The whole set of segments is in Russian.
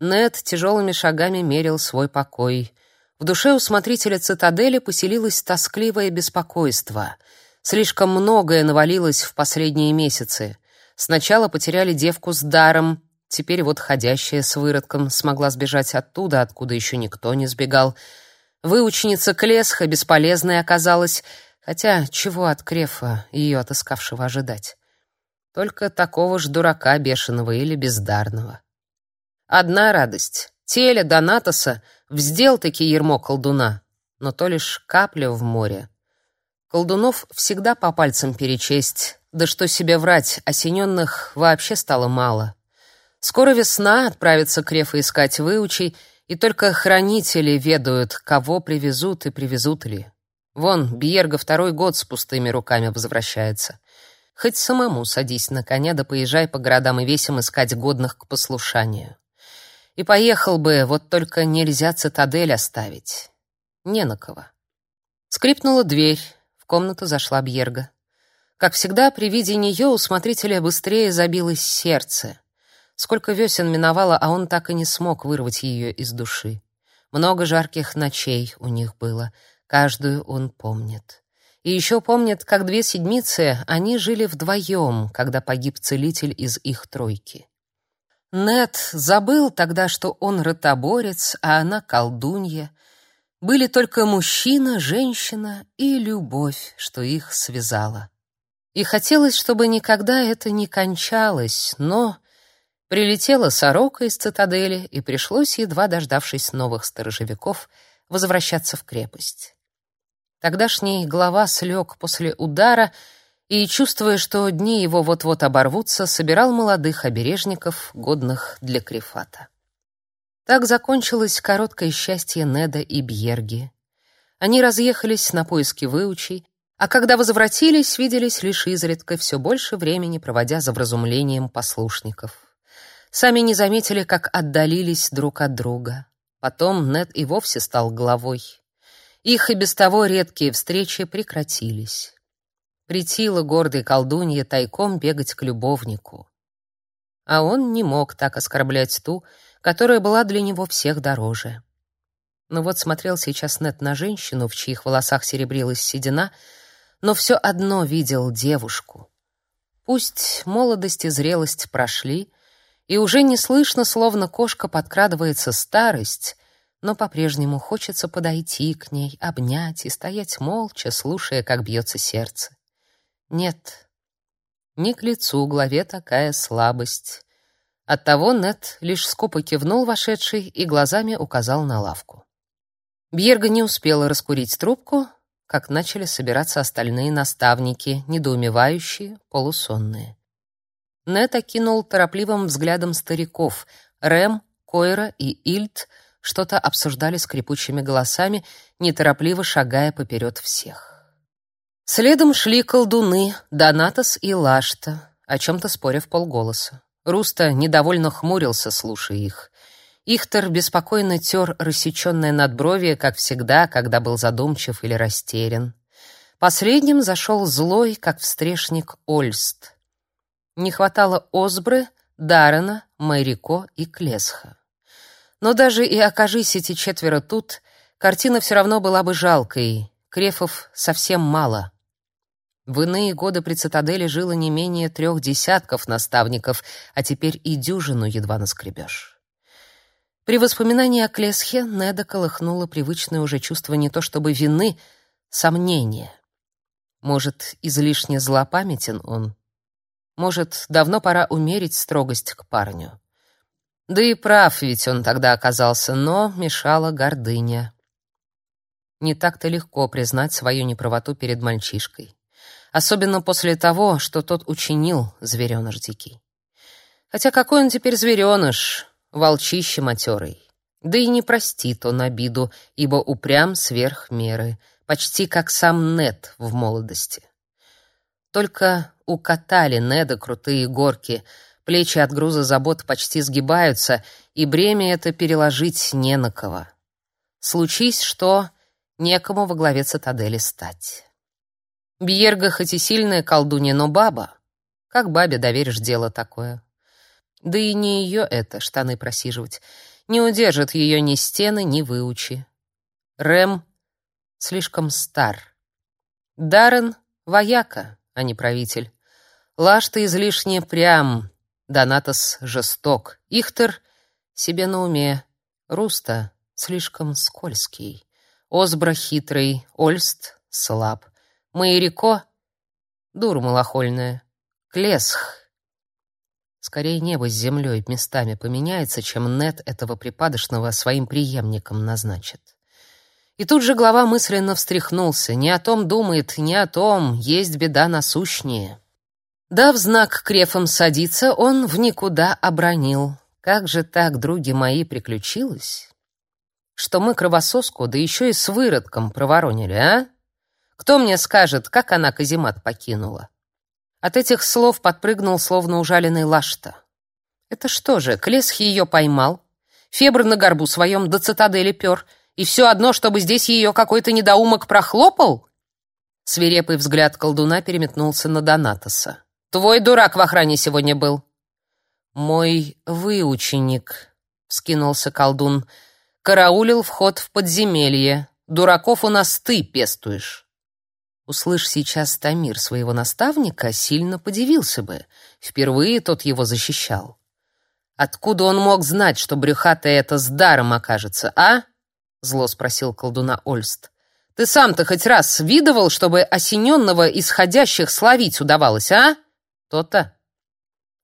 Нед тяжелыми шагами мерил свой покой. В душе у смотрителя цитадели поселилось тоскливое беспокойство. Слишком многое навалилось в последние месяцы. Сначала потеряли девку с даром, теперь вот ходящая с выродком смогла сбежать оттуда, откуда еще никто не сбегал. Выученица Клесха бесполезной оказалась, хотя чего от Крефа, ее отыскавшего, ожидать? Только такого ж дурака бешеного или бездарного. Одна радость. Теле Донатоса вздел таки ермо колдуна, но то лишь капля в море. Колдунов всегда по пальцам перечесть, да что себе врать, осененных вообще стало мало. Скоро весна, отправится Крефа искать выучей, и только хранители ведают, кого привезут и привезут ли. Вон, Бьерга второй год с пустыми руками возвращается. Хоть самому садись на коня да поезжай по городам и весям искать годных к послушанию. И поехал бы, вот только нельзя цитадель оставить. Не на кого. Скрипнула дверь, в комнату зашла Бьерга. Как всегда, при виде нее у смотрителя быстрее забилось сердце. Сколько весен миновало, а он так и не смог вырвать ее из души. Много жарких ночей у них было, каждую он помнит. И еще помнит, как две седмицы они жили вдвоем, когда погиб целитель из их тройки. Нет забыл тогда, что он ротоборец, а она колдунья. Были только мужчина, женщина и любовь, что их связала. И хотелось, чтобы никогда это не кончалось, но прилетела сорока из цитадели, и пришлось, едва дождавшись новых сторожевиков, возвращаться в крепость. Тогдашний глава слег после удара — и, чувствуя, что дни его вот-вот оборвутся, собирал молодых обережников, годных для крефата. Так закончилось короткое счастье Неда и Бьерги. Они разъехались на поиски выучей, а когда возвратились, виделись лишь изредка, все больше времени проводя за вразумлением послушников. Сами не заметили, как отдалились друг от друга. Потом Нед и вовсе стал главой. Их и без того редкие встречи прекратились. Притила гордой колдунье тайком бегать к любовнику. А он не мог так оскорблять ту, которая была для него всех дороже. Но вот смотрел сейчас Нет на женщину, в чьих волосах серебрилась седина, но все одно видел девушку. Пусть молодость и зрелость прошли, и уже не слышно, словно кошка подкрадывается старость, но по-прежнему хочется подойти к ней, обнять и стоять молча, слушая, как бьется сердце. Нет, не к лицу главе такая слабость. Оттого Нет лишь скупо кивнул вошедший и глазами указал на лавку. Бьерга не успела раскурить трубку, как начали собираться остальные наставники, недоумевающие, полусонные. Нет окинул торопливым взглядом стариков. Рэм, Койра и Ильд что-то обсуждали скрипучими голосами, неторопливо шагая поперед всех. Следом шли колдуны Донатос и Лашта, о чем-то споря в полголоса. Руста недовольно хмурился, слушая их. Ихтер беспокойно тер рассеченное надбровие, как всегда, когда был задумчив или растерян. Последним зашел злой, как встрешник, Ольст. Не хватало Озбры, Дарена, Майрико и Клесха. Но даже и окажись эти четверо тут, картина все равно была бы жалкой. Крефов совсем мало — в иные годы при цитадели жило не менее трех десятков наставников, а теперь и дюжину едва наскребешь. При воспоминании о Клесхе Неда колыхнуло привычное уже чувство не то чтобы вины, сомнения. Может, излишне злопамятен он? Может, давно пора умерить строгость к парню? Да и прав ведь он тогда оказался, но мешала гордыня. Не так-то легко признать свою неправоту перед мальчишкой особенно после того, что тот учинил звереныш дикий. Хотя какой он теперь звереныш, волчище матерый. Да и не простит он обиду, ибо упрям сверх меры, почти как сам Нед в молодости. Только укатали Неда крутые горки, плечи от груза забот почти сгибаются, и бремя это переложить не на кого. Случись что, некому во главе цитадели стать. Бьерга хоть и сильная колдунья, но баба. Как бабе доверишь дело такое? Да и не ее это, штаны просиживать. Не удержат ее ни стены, ни выучи. Рэм слишком стар. Даррен — вояка, а не правитель. Лашта излишне прям, Донатос жесток, Ихтер — себе на уме, Руста — слишком скользкий, Озбра хитрый, Ольст — слаб, Маирико — дур малохольная, Клесх — скорее небо с землей местами поменяется, чем Нет этого припадочного своим преемником назначит. И тут же глава мысленно встряхнулся. Не о том думает, не о том, есть беда насущнее. Дав знак крефом садиться, он в никуда обронил. Как же так, други мои, приключилось, что мы кровососку, да еще и с выродком проворонили, а? Кто мне скажет, как она каземат покинула? От этих слов подпрыгнул, словно ужаленный лашта. Это что же, Клесх ее поймал? Фебр на горбу своем до цитадели пер, и все одно, чтобы здесь ее какой-то недоумок прохлопал? Свирепый взгляд колдуна переметнулся на Донатоса. Твой дурак в охране сегодня был. Мой выученик, вскинулся колдун, караулил вход в подземелье. Дураков у нас ты пестуешь. Услышь сейчас Тамир своего наставника, сильно подивился бы. Впервые тот его защищал. Откуда он мог знать, что брюхатая это с даром окажется, а? Зло спросил колдуна Ольст. Ты сам-то хоть раз видывал, чтобы осененного исходящих словить удавалось, а? То-то.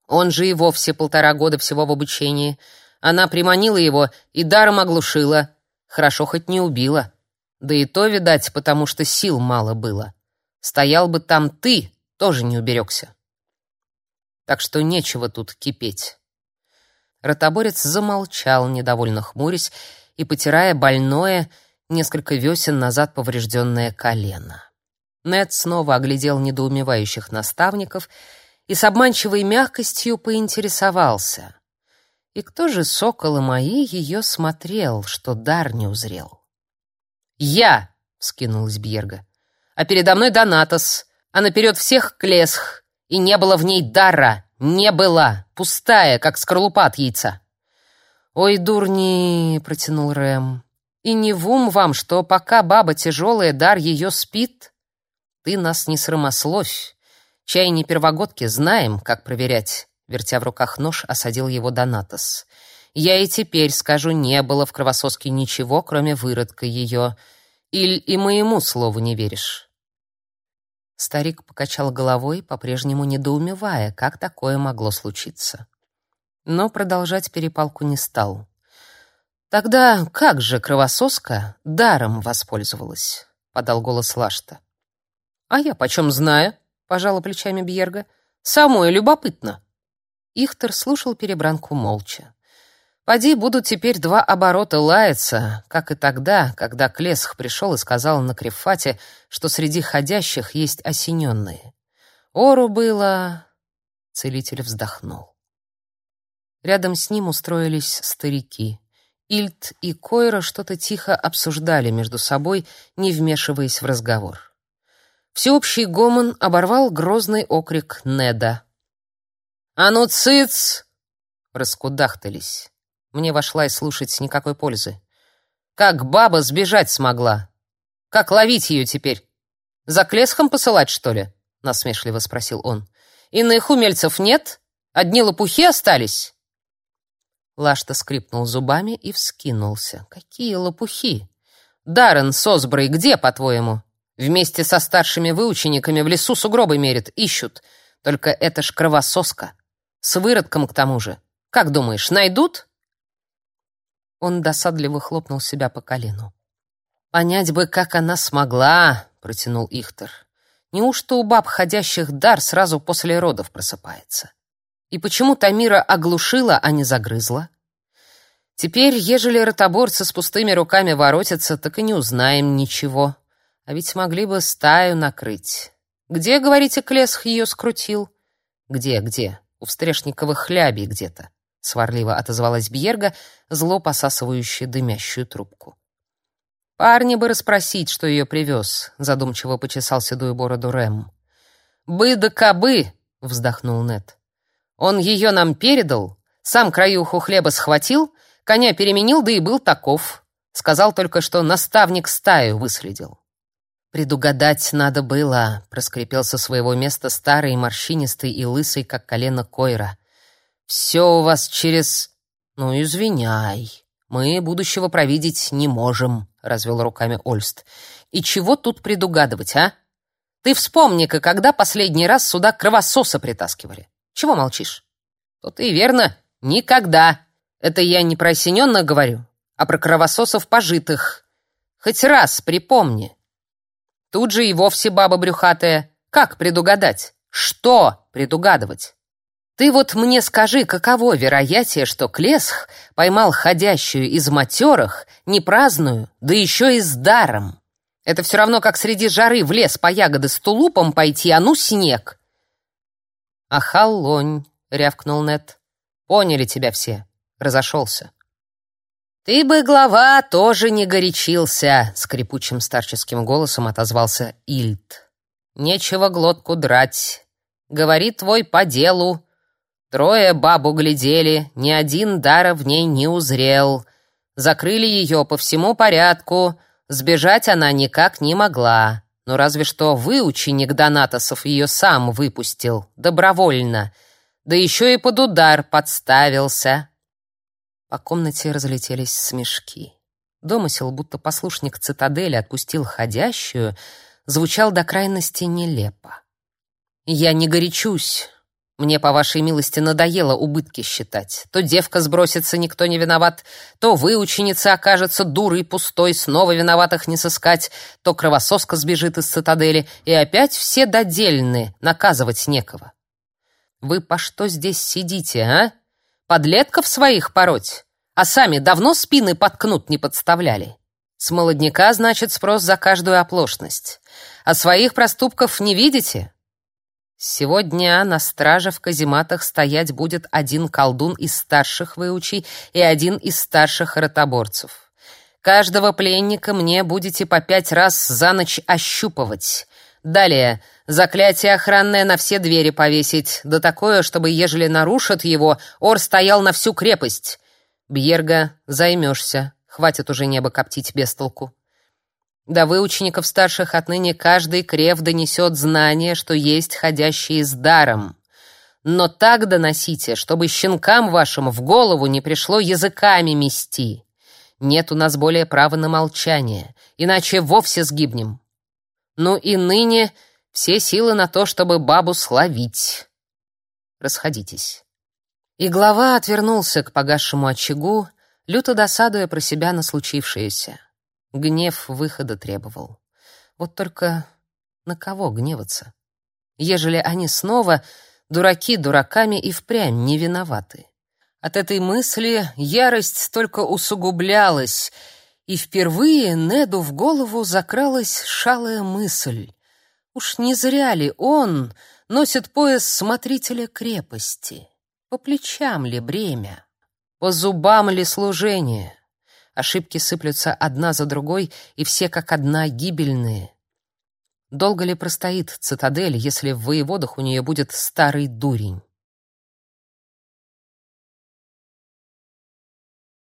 Он же и вовсе полтора года всего в обучении. Она приманила его и даром оглушила. Хорошо хоть не убила. Да и то, видать, потому что сил мало было. Стоял бы там ты, тоже не уберегся. Так что нечего тут кипеть. Ротоборец замолчал, недовольно хмурясь и потирая больное, несколько весен назад поврежденное колено. Нед снова оглядел недоумевающих наставников и с обманчивой мягкостью поинтересовался. И кто же, соколы мои, ее смотрел, что дар не узрел? «Я!» — вскинулась Бьерга. «А передо мной Донатос, а наперед всех Клесх, и не было в ней дара, не было, пустая, как скорлупа от яйца». «Ой, дурни!» — протянул Рэм. «И не в ум вам, что пока баба тяжелая, дар ее спит? Ты нас не срамословь, Чай не первогодки, знаем, как проверять. Вертя в руках нож, осадил его Донатос. Я и теперь скажу, не было в кровососке ничего, кроме выродка ее. Иль и моему слову не веришь. Старик покачал головой, по-прежнему недоумевая, как такое могло случиться. Но продолжать перепалку не стал. Тогда как же кровососка даром воспользовалась? подал голос Лашта. А я почем знаю? пожала плечами Бьерга. Самое любопытно. Ихтер слушал перебранку молча. Поди будут теперь два оборота лаяться, как и тогда, когда Клесх пришел и сказал на Крефате, что среди ходящих есть осененные. Ору было... Целитель вздохнул. Рядом с ним устроились старики. Ильт и Койра что-то тихо обсуждали между собой, не вмешиваясь в разговор. Всеобщий гомон оборвал грозный окрик Неда. «А ну, цыц!» Раскудахтались. Мне вошла и слушать никакой пользы. Как баба сбежать смогла? Как ловить ее теперь? За клесхом посылать, что ли? Насмешливо спросил он. Иных умельцев нет? Одни лопухи остались? Лашта скрипнул зубами и вскинулся. Какие лопухи? Даррен с Осброй где, по-твоему? Вместе со старшими выучениками в лесу сугробы мерят, ищут. Только это ж кровососка. С выродком к тому же. Как думаешь, найдут?» Он досадливо хлопнул себя по колену. «Понять бы, как она смогла», — протянул Ихтер. «Неужто у баб, ходящих дар, сразу после родов просыпается? И почему Тамира оглушила, а не загрызла? Теперь, ежели ротоборцы с пустыми руками воротятся, так и не узнаем ничего». А ведь могли бы стаю накрыть. Где, говорите, Клесх ее скрутил? Где, где? У Встрешниковых хлябей где-то. Сварливо отозвалась Бьерга, зло посасывающая дымящую трубку. Парни бы расспросить, что ее привез, задумчиво почесал седую бороду Рэм. «Бы да кабы!» — вздохнул Нет. «Он ее нам передал, Сам краюху хлеба схватил, коня переменил, да и был таков. Сказал только, что наставник стаю выследил. «Предугадать надо было», — проскрипел со своего места старый, морщинистый и лысый, как колено Койра. «Все у вас через...» «Ну, извиняй, мы будущего провидеть не можем», — развел руками Ольст. «И чего тут предугадывать, а? Ты вспомни-ка, когда последний раз сюда кровососа притаскивали. Чего молчишь?» «То ты верно, никогда. Это я не про осененных говорю, а про кровососов пожитых. Хоть раз припомни». Тут же и вовсе баба брюхатая. Как предугадать? Что предугадывать? Ты вот мне скажи, каково вероятие, что Клесх поймал ходящую из матерых, не праздную, да еще и с даром? Это все равно, как среди жары в лес по ягоды с тулупом пойти, а ну снег. А халонь, рявкнул Нет. Поняли тебя все. Разошелся. «Ты бы, глава, тоже не горячился», — скрипучим старческим голосом отозвался Ильд. «Нечего глотку драть. Говори твой по делу. Трое бабу глядели, ни один дара в ней не узрел. Закрыли ее по всему порядку, сбежать она никак не могла. Но разве что выученик Донатосов ее сам выпустил, добровольно. Да еще и под удар подставился». По комнате разлетелись смешки. Домысел, будто послушник цитадели отпустил ходящую, звучал до крайности нелепо. «Я не горячусь. Мне, по вашей милости, надоело убытки считать. То девка сбросится, никто не виноват, то выученица окажется дурой пустой, снова виноватых не сыскать, то кровососка сбежит из цитадели, и опять все додельны, наказывать некого. Вы по что здесь сидите, а? Подлетков своих пороть? А сами давно спины под кнут не подставляли? С молодняка, значит, спрос за каждую оплошность. А своих проступков не видите? Сегодня на страже в казематах стоять будет один колдун из старших выучей и один из старших ротоборцев. Каждого пленника мне будете по пять раз за ночь ощупывать. Далее, заклятие охранное на все двери повесить, да такое, чтобы, ежели нарушат его, ор стоял на всю крепость. Бьерга, займешься, хватит уже небо коптить без толку. Да вы, учеников старших, отныне каждый крев донесет знание, что есть ходящие с даром. Но так доносите, чтобы щенкам вашим в голову не пришло языками мести. Нет у нас более права на молчание, иначе вовсе сгибнем. Ну и ныне все силы на то, чтобы бабу словить. Расходитесь. И глава отвернулся к погасшему очагу, люто досадуя про себя на случившееся. Гнев выхода требовал. Вот только на кого гневаться? Ежели они снова дураки дураками и впрямь не виноваты. От этой мысли ярость только усугублялась, и впервые Неду в голову закралась шалая мысль. Уж не зря ли он носит пояс смотрителя крепости? По плечам ли бремя? По зубам ли служение? Ошибки сыплются одна за другой, и все как одна гибельные. Долго ли простоит цитадель, если в воеводах у нее будет старый дурень?